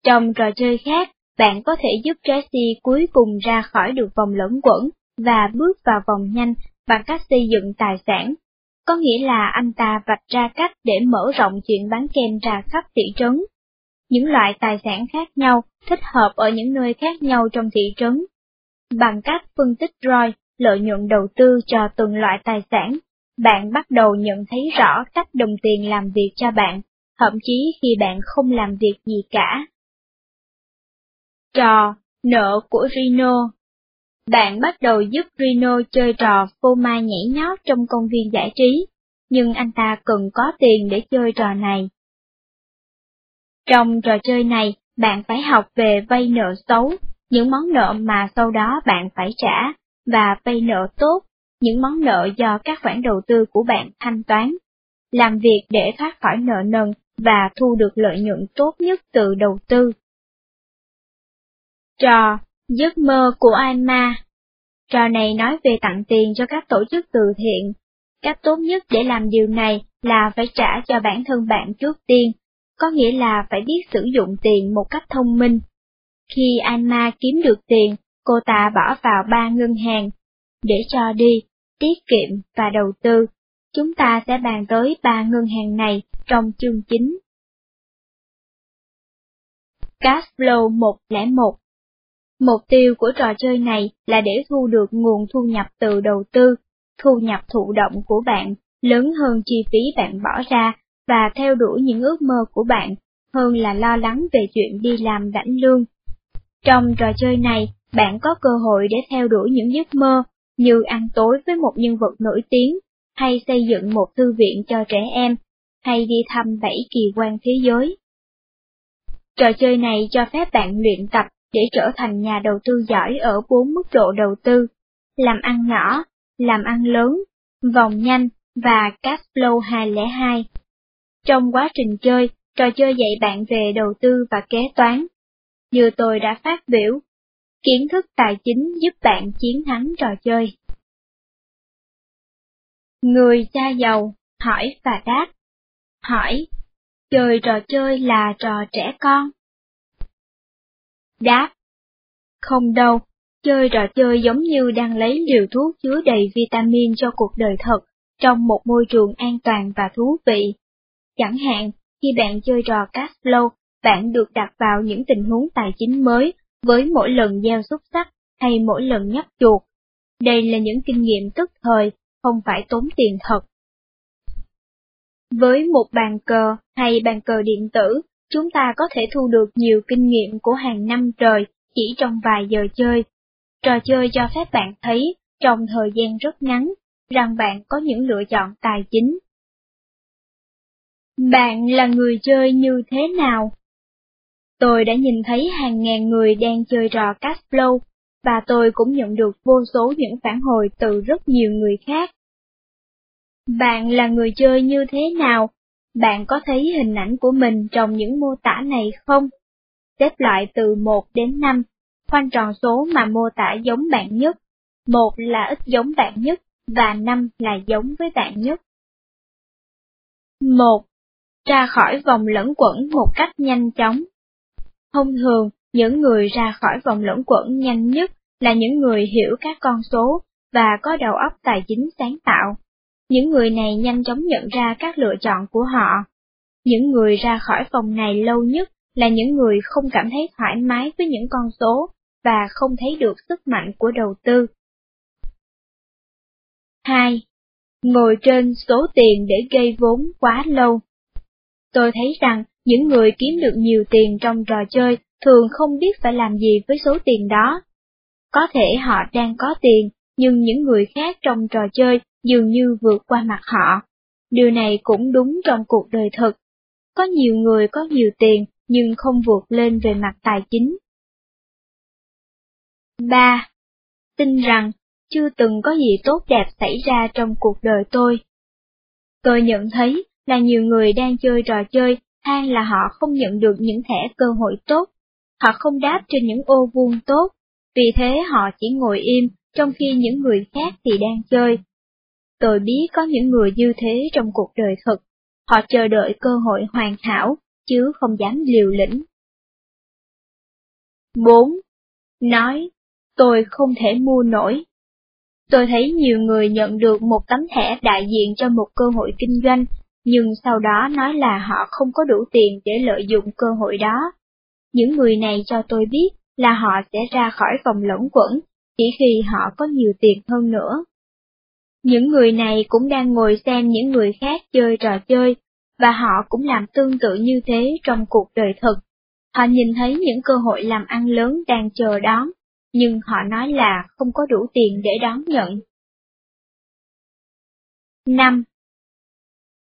Trong trò chơi khác, bạn có thể giúp Tracy cuối cùng ra khỏi được vòng lẫn quẩn và bước vào vòng nhanh bằng cách xây dựng tài sản. Có nghĩa là anh ta vạch ra cách để mở rộng chuyện bán kem ra khắp thị trấn. Những loại tài sản khác nhau thích hợp ở những nơi khác nhau trong thị trấn. Bằng cách phân tích ROI, lợi nhuận đầu tư cho từng loại tài sản, bạn bắt đầu nhận thấy rõ cách đồng tiền làm việc cho bạn, thậm chí khi bạn không làm việc gì cả. Trò Nợ của Rino Bạn bắt đầu giúp Rino chơi trò phô mai nhảy nhót trong công viên giải trí, nhưng anh ta cần có tiền để chơi trò này. Trong trò chơi này, bạn phải học về vay nợ xấu, những món nợ mà sau đó bạn phải trả, và vay nợ tốt, những món nợ do các khoản đầu tư của bạn thanh toán. Làm việc để thoát khỏi nợ nần và thu được lợi nhuận tốt nhất từ đầu tư. Trò Giấc mơ của Alma Trò này nói về tặng tiền cho các tổ chức từ thiện. Cách tốt nhất để làm điều này là phải trả cho bản thân bạn trước tiên, có nghĩa là phải biết sử dụng tiền một cách thông minh. Khi Alma kiếm được tiền, cô ta bỏ vào ba ngân hàng, để cho đi, tiết kiệm và đầu tư. Chúng ta sẽ bàn tới ba ngân hàng này trong chương chính. Cashflow 101 Mục tiêu của trò chơi này là để thu được nguồn thu nhập từ đầu tư, thu nhập thụ động của bạn lớn hơn chi phí bạn bỏ ra và theo đuổi những ước mơ của bạn hơn là lo lắng về chuyện đi làm lãnh lương. Trong trò chơi này, bạn có cơ hội để theo đuổi những giấc mơ như ăn tối với một nhân vật nổi tiếng, hay xây dựng một thư viện cho trẻ em, hay đi thăm bảy kỳ quan thế giới. Trò chơi này cho phép bạn luyện tập để trở thành nhà đầu tư giỏi ở bốn mức độ đầu tư, làm ăn nhỏ, làm ăn lớn, vòng nhanh và cash flow 202. Trong quá trình chơi, trò chơi dạy bạn về đầu tư và kế toán. Như tôi đã phát biểu, kiến thức tài chính giúp bạn chiến thắng trò chơi. Người cha giàu, hỏi và đáp. Hỏi, chơi trò chơi là trò trẻ con. Đáp. Không đâu, chơi trò chơi giống như đang lấy liều thuốc chứa đầy vitamin cho cuộc đời thật, trong một môi trường an toàn và thú vị. Chẳng hạn, khi bạn chơi trò cash flow, bạn được đặt vào những tình huống tài chính mới, với mỗi lần gieo xúc sắc hay mỗi lần nhấp chuột. Đây là những kinh nghiệm tức thời, không phải tốn tiền thật. Với một bàn cờ hay bàn cờ điện tử, chúng ta có thể thu được nhiều kinh nghiệm của hàng năm trời chỉ trong vài giờ chơi. Trò chơi cho phép bạn thấy, trong thời gian rất ngắn, rằng bạn có những lựa chọn tài chính. Bạn là người chơi như thế nào? Tôi đã nhìn thấy hàng ngàn người đang chơi trò cash flow, và tôi cũng nhận được vô số những phản hồi từ rất nhiều người khác. Bạn là người chơi như thế nào bạn có thấy hình ảnh của mình trong những mô tả này không? Xếp loại từ 1 đến 5, khoanh tròn số mà mô tả giống bạn nhất. 1 là ít giống bạn nhất, và 5 là giống với bạn nhất. 1. Ra khỏi vòng lẫn quẩn một cách nhanh chóng. Thông thường, những người ra khỏi vòng lẫn quẩn nhanh nhất là những người hiểu các con số và có đầu óc tài chính sáng tạo. Những người này nhanh chóng nhận ra các lựa chọn của họ. Những người ra khỏi phòng này lâu nhất là những người không cảm thấy thoải mái với những con số và không thấy được sức mạnh của đầu tư. 2. Ngồi trên số tiền để gây vốn quá lâu. Tôi thấy rằng những người kiếm được nhiều tiền trong trò chơi thường không biết phải làm gì với số tiền đó. Có thể họ đang có tiền, nhưng những người khác trong trò chơi dường như vượt qua mặt họ. Điều này cũng đúng trong cuộc đời thực. Có nhiều người có nhiều tiền nhưng không vượt lên về mặt tài chính. 3. Tin rằng chưa từng có gì tốt đẹp xảy ra trong cuộc đời tôi. Tôi nhận thấy là nhiều người đang chơi trò chơi than là họ không nhận được những thẻ cơ hội tốt, họ không đáp trên những ô vuông tốt, vì thế họ chỉ ngồi im, trong khi những người khác thì đang chơi. Tôi biết có những người như thế trong cuộc đời thực, họ chờ đợi cơ hội hoàn hảo, chứ không dám liều lĩnh. 4. Nói, tôi không thể mua nổi. Tôi thấy nhiều người nhận được một tấm thẻ đại diện cho một cơ hội kinh doanh, nhưng sau đó nói là họ không có đủ tiền để lợi dụng cơ hội đó. Những người này cho tôi biết là họ sẽ ra khỏi vòng lẫn quẩn, chỉ khi họ có nhiều tiền hơn nữa. Những người này cũng đang ngồi xem những người khác chơi trò chơi, và họ cũng làm tương tự như thế trong cuộc đời thực. Họ nhìn thấy những cơ hội làm ăn lớn đang chờ đón, nhưng họ nói là không có đủ tiền để đón nhận. 5.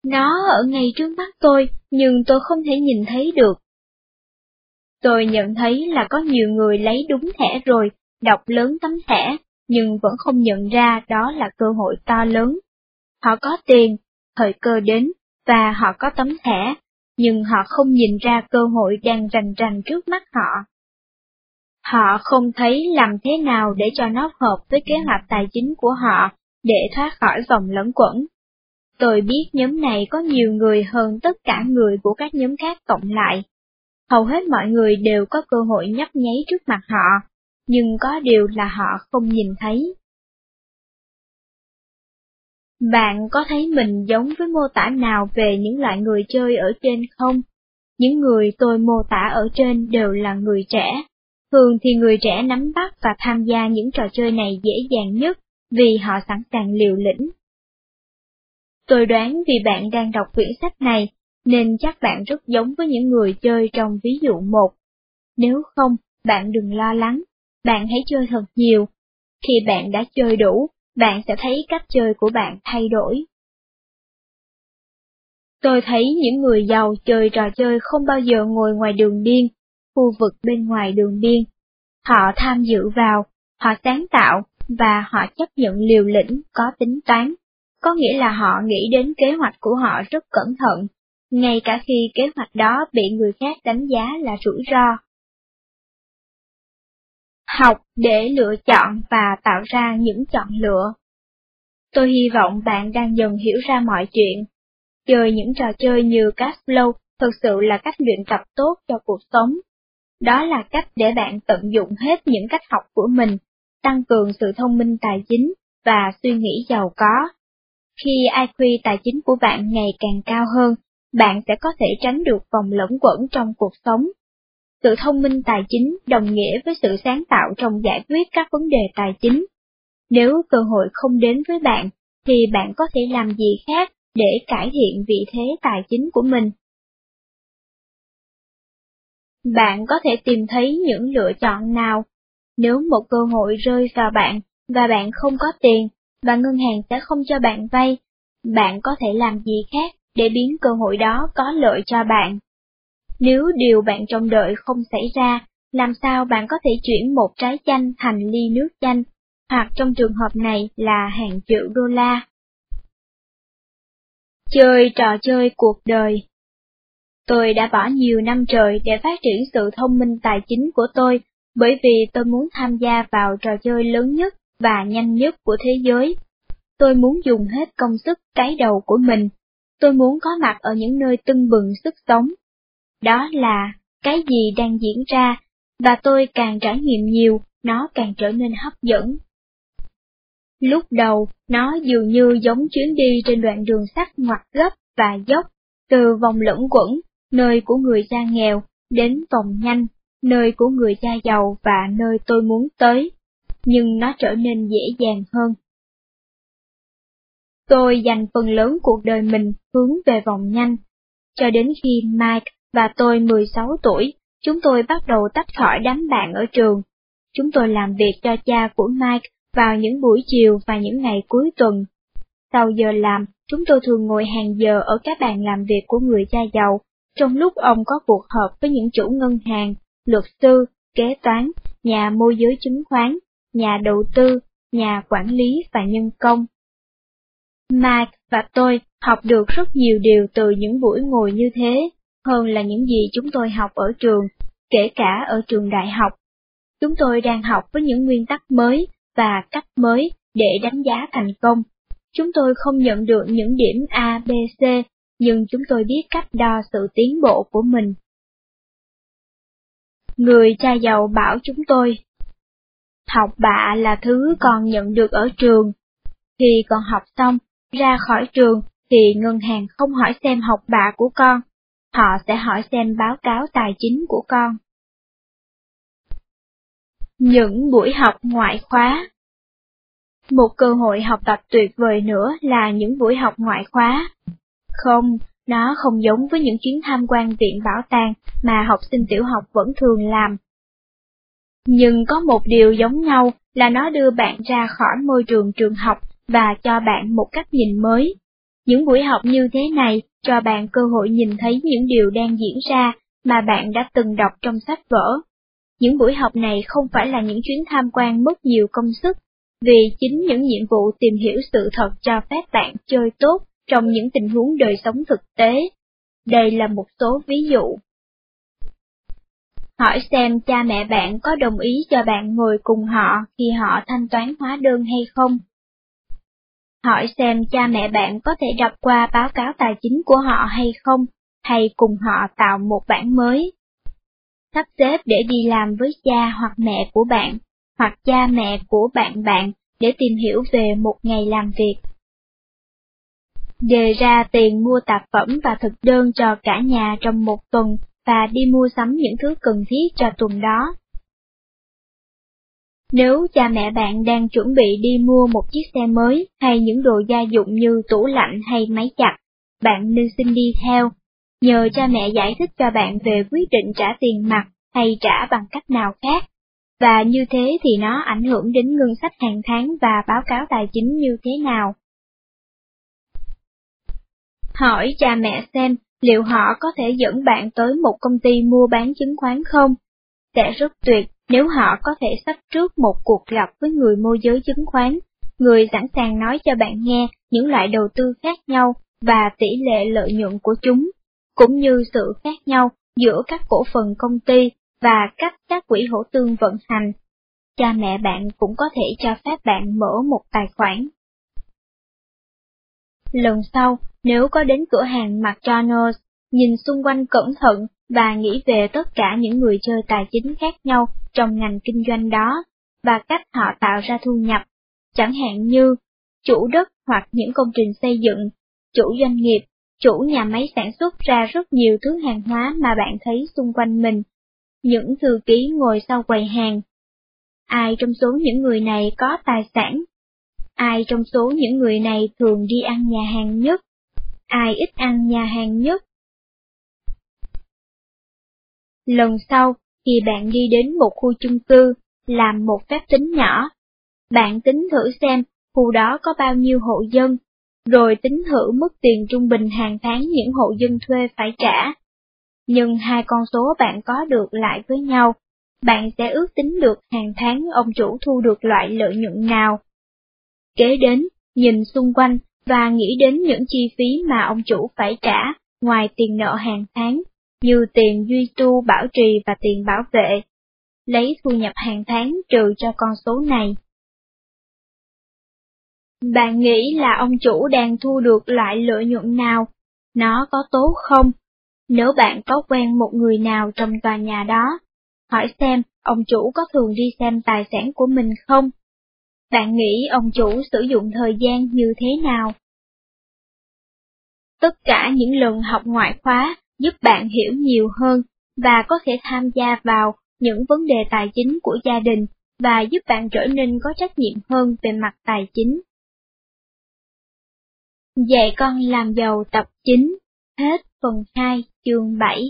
Nó ở ngay trước mắt tôi, nhưng tôi không thể nhìn thấy được. Tôi nhận thấy là có nhiều người lấy đúng thẻ rồi, đọc lớn tấm thẻ, nhưng vẫn không nhận ra đó là cơ hội to lớn. Họ có tiền, thời cơ đến, và họ có tấm thẻ, nhưng họ không nhìn ra cơ hội đang rành rành trước mắt họ. Họ không thấy làm thế nào để cho nó hợp với kế hoạch tài chính của họ để thoát khỏi vòng lẫn quẩn. Tôi biết nhóm này có nhiều người hơn tất cả người của các nhóm khác cộng lại. Hầu hết mọi người đều có cơ hội nhấp nháy trước mặt họ, nhưng có điều là họ không nhìn thấy. Bạn có thấy mình giống với mô tả nào về những loại người chơi ở trên không? Những người tôi mô tả ở trên đều là người trẻ. Thường thì người trẻ nắm bắt và tham gia những trò chơi này dễ dàng nhất vì họ sẵn sàng liều lĩnh. Tôi đoán vì bạn đang đọc quyển sách này, nên chắc bạn rất giống với những người chơi trong ví dụ một. Nếu không, bạn đừng lo lắng, bạn hãy chơi thật nhiều. Khi bạn đã chơi đủ, bạn sẽ thấy cách chơi của bạn thay đổi. Tôi thấy những người giàu chơi trò chơi không bao giờ ngồi ngoài đường biên, khu vực bên ngoài đường biên. Họ tham dự vào, họ sáng tạo, và họ chấp nhận liều lĩnh, có tính toán. Có nghĩa là họ nghĩ đến kế hoạch của họ rất cẩn thận, ngay cả khi kế hoạch đó bị người khác đánh giá là rủi ro. Học để lựa chọn và tạo ra những chọn lựa. Tôi hy vọng bạn đang dần hiểu ra mọi chuyện. Chơi những trò chơi như Cashflow thực sự là cách luyện tập tốt cho cuộc sống. Đó là cách để bạn tận dụng hết những cách học của mình, tăng cường sự thông minh tài chính và suy nghĩ giàu có. Khi IQ tài chính của bạn ngày càng cao hơn, bạn sẽ có thể tránh được vòng lẫn quẩn trong cuộc sống. Sự thông minh tài chính đồng nghĩa với sự sáng tạo trong giải quyết các vấn đề tài chính. Nếu cơ hội không đến với bạn, thì bạn có thể làm gì khác để cải thiện vị thế tài chính của mình. Bạn có thể tìm thấy những lựa chọn nào. Nếu một cơ hội rơi vào bạn và bạn không có tiền, và ngân hàng sẽ không cho bạn vay, bạn có thể làm gì khác để biến cơ hội đó có lợi cho bạn. Nếu điều bạn trông đợi không xảy ra, làm sao bạn có thể chuyển một trái chanh thành ly nước chanh, hoặc trong trường hợp này là hàng triệu đô la. Chơi trò chơi cuộc đời Tôi đã bỏ nhiều năm trời để phát triển sự thông minh tài chính của tôi, bởi vì tôi muốn tham gia vào trò chơi lớn nhất và nhanh nhất của thế giới. Tôi muốn dùng hết công sức cái đầu của mình. Tôi muốn có mặt ở những nơi tưng bừng sức sống. Đó là cái gì đang diễn ra, và tôi càng trải nghiệm nhiều, nó càng trở nên hấp dẫn. Lúc đầu, nó dường như giống chuyến đi trên đoạn đường sắt ngoặt gấp và dốc, từ vòng lẫn quẩn, nơi của người da nghèo, đến vòng nhanh, nơi của người da giàu và nơi tôi muốn tới. Nhưng nó trở nên dễ dàng hơn. Tôi dành phần lớn cuộc đời mình hướng về vòng nhanh. Cho đến khi Mike và tôi 16 tuổi, chúng tôi bắt đầu tách khỏi đám bạn ở trường. Chúng tôi làm việc cho cha của Mike vào những buổi chiều và những ngày cuối tuần. Sau giờ làm, chúng tôi thường ngồi hàng giờ ở các bàn làm việc của người cha giàu, trong lúc ông có cuộc họp với những chủ ngân hàng, luật sư, kế toán, nhà môi giới chứng khoán, nhà đầu tư, nhà quản lý và nhân công. Mike và tôi học được rất nhiều điều từ những buổi ngồi như thế, hơn là những gì chúng tôi học ở trường, kể cả ở trường đại học. Chúng tôi đang học với những nguyên tắc mới và cách mới để đánh giá thành công. Chúng tôi không nhận được những điểm A, B, C, nhưng chúng tôi biết cách đo sự tiến bộ của mình. Người cha giàu bảo chúng tôi, học bạ là thứ còn nhận được ở trường. Khi con học xong, ra khỏi trường, thì ngân hàng không hỏi xem học bạ của con, họ sẽ hỏi xem báo cáo tài chính của con. Những buổi học ngoại khóa Một cơ hội học tập tuyệt vời nữa là những buổi học ngoại khóa. Không, nó không giống với những chuyến tham quan viện bảo tàng mà học sinh tiểu học vẫn thường làm. Nhưng có một điều giống nhau là nó đưa bạn ra khỏi môi trường trường học và cho bạn một cách nhìn mới. Những buổi học như thế này cho bạn cơ hội nhìn thấy những điều đang diễn ra mà bạn đã từng đọc trong sách vở. Những buổi học này không phải là những chuyến tham quan mất nhiều công sức, vì chính những nhiệm vụ tìm hiểu sự thật cho phép bạn chơi tốt trong những tình huống đời sống thực tế. Đây là một số ví dụ. Hỏi xem cha mẹ bạn có đồng ý cho bạn ngồi cùng họ khi họ thanh toán hóa đơn hay không. Hỏi xem cha mẹ bạn có thể đọc qua báo cáo tài chính của họ hay không, hay cùng họ tạo một bản mới. Sắp xếp để đi làm với cha hoặc mẹ của bạn, hoặc cha mẹ của bạn bạn để tìm hiểu về một ngày làm việc. Đề ra tiền mua tạp phẩm và thực đơn cho cả nhà trong một tuần và đi mua sắm những thứ cần thiết cho tuần đó. Nếu cha mẹ bạn đang chuẩn bị đi mua một chiếc xe mới hay những đồ gia dụng như tủ lạnh hay máy giặt, bạn nên xin đi theo. Nhờ cha mẹ giải thích cho bạn về quyết định trả tiền mặt hay trả bằng cách nào khác. Và như thế thì nó ảnh hưởng đến ngân sách hàng tháng và báo cáo tài chính như thế nào. Hỏi cha mẹ xem liệu họ có thể dẫn bạn tới một công ty mua bán chứng khoán không? Sẽ rất tuyệt nếu họ có thể sắp trước một cuộc gặp với người môi giới chứng khoán, người sẵn sàng nói cho bạn nghe những loại đầu tư khác nhau và tỷ lệ lợi nhuận của chúng, cũng như sự khác nhau giữa các cổ phần công ty và cách các quỹ hỗ tương vận hành. Cha mẹ bạn cũng có thể cho phép bạn mở một tài khoản. Lần sau, nếu có đến cửa hàng McDonald's, nhìn xung quanh cẩn thận và nghĩ về tất cả những người chơi tài chính khác nhau trong ngành kinh doanh đó, và cách họ tạo ra thu nhập, chẳng hạn như chủ đất hoặc những công trình xây dựng, chủ doanh nghiệp, chủ nhà máy sản xuất ra rất nhiều thứ hàng hóa mà bạn thấy xung quanh mình, những thư ký ngồi sau quầy hàng. Ai trong số những người này có tài sản? Ai trong số những người này thường đi ăn nhà hàng nhất? Ai ít ăn nhà hàng nhất? Lần sau, khi bạn đi đến một khu chung cư, làm một phép tính nhỏ, bạn tính thử xem khu đó có bao nhiêu hộ dân, rồi tính thử mức tiền trung bình hàng tháng những hộ dân thuê phải trả. Nhưng hai con số bạn có được lại với nhau, bạn sẽ ước tính được hàng tháng ông chủ thu được loại lợi nhuận nào. Kế đến, nhìn xung quanh và nghĩ đến những chi phí mà ông chủ phải trả ngoài tiền nợ hàng tháng như tiền duy tu bảo trì và tiền bảo vệ, lấy thu nhập hàng tháng trừ cho con số này. Bạn nghĩ là ông chủ đang thu được loại lợi nhuận nào? Nó có tốt không? Nếu bạn có quen một người nào trong tòa nhà đó, hỏi xem ông chủ có thường đi xem tài sản của mình không? Bạn nghĩ ông chủ sử dụng thời gian như thế nào? Tất cả những lần học ngoại khóa giúp bạn hiểu nhiều hơn và có thể tham gia vào những vấn đề tài chính của gia đình và giúp bạn trở nên có trách nhiệm hơn về mặt tài chính. Dạy con làm giàu tập 9, hết phần 2, chương 7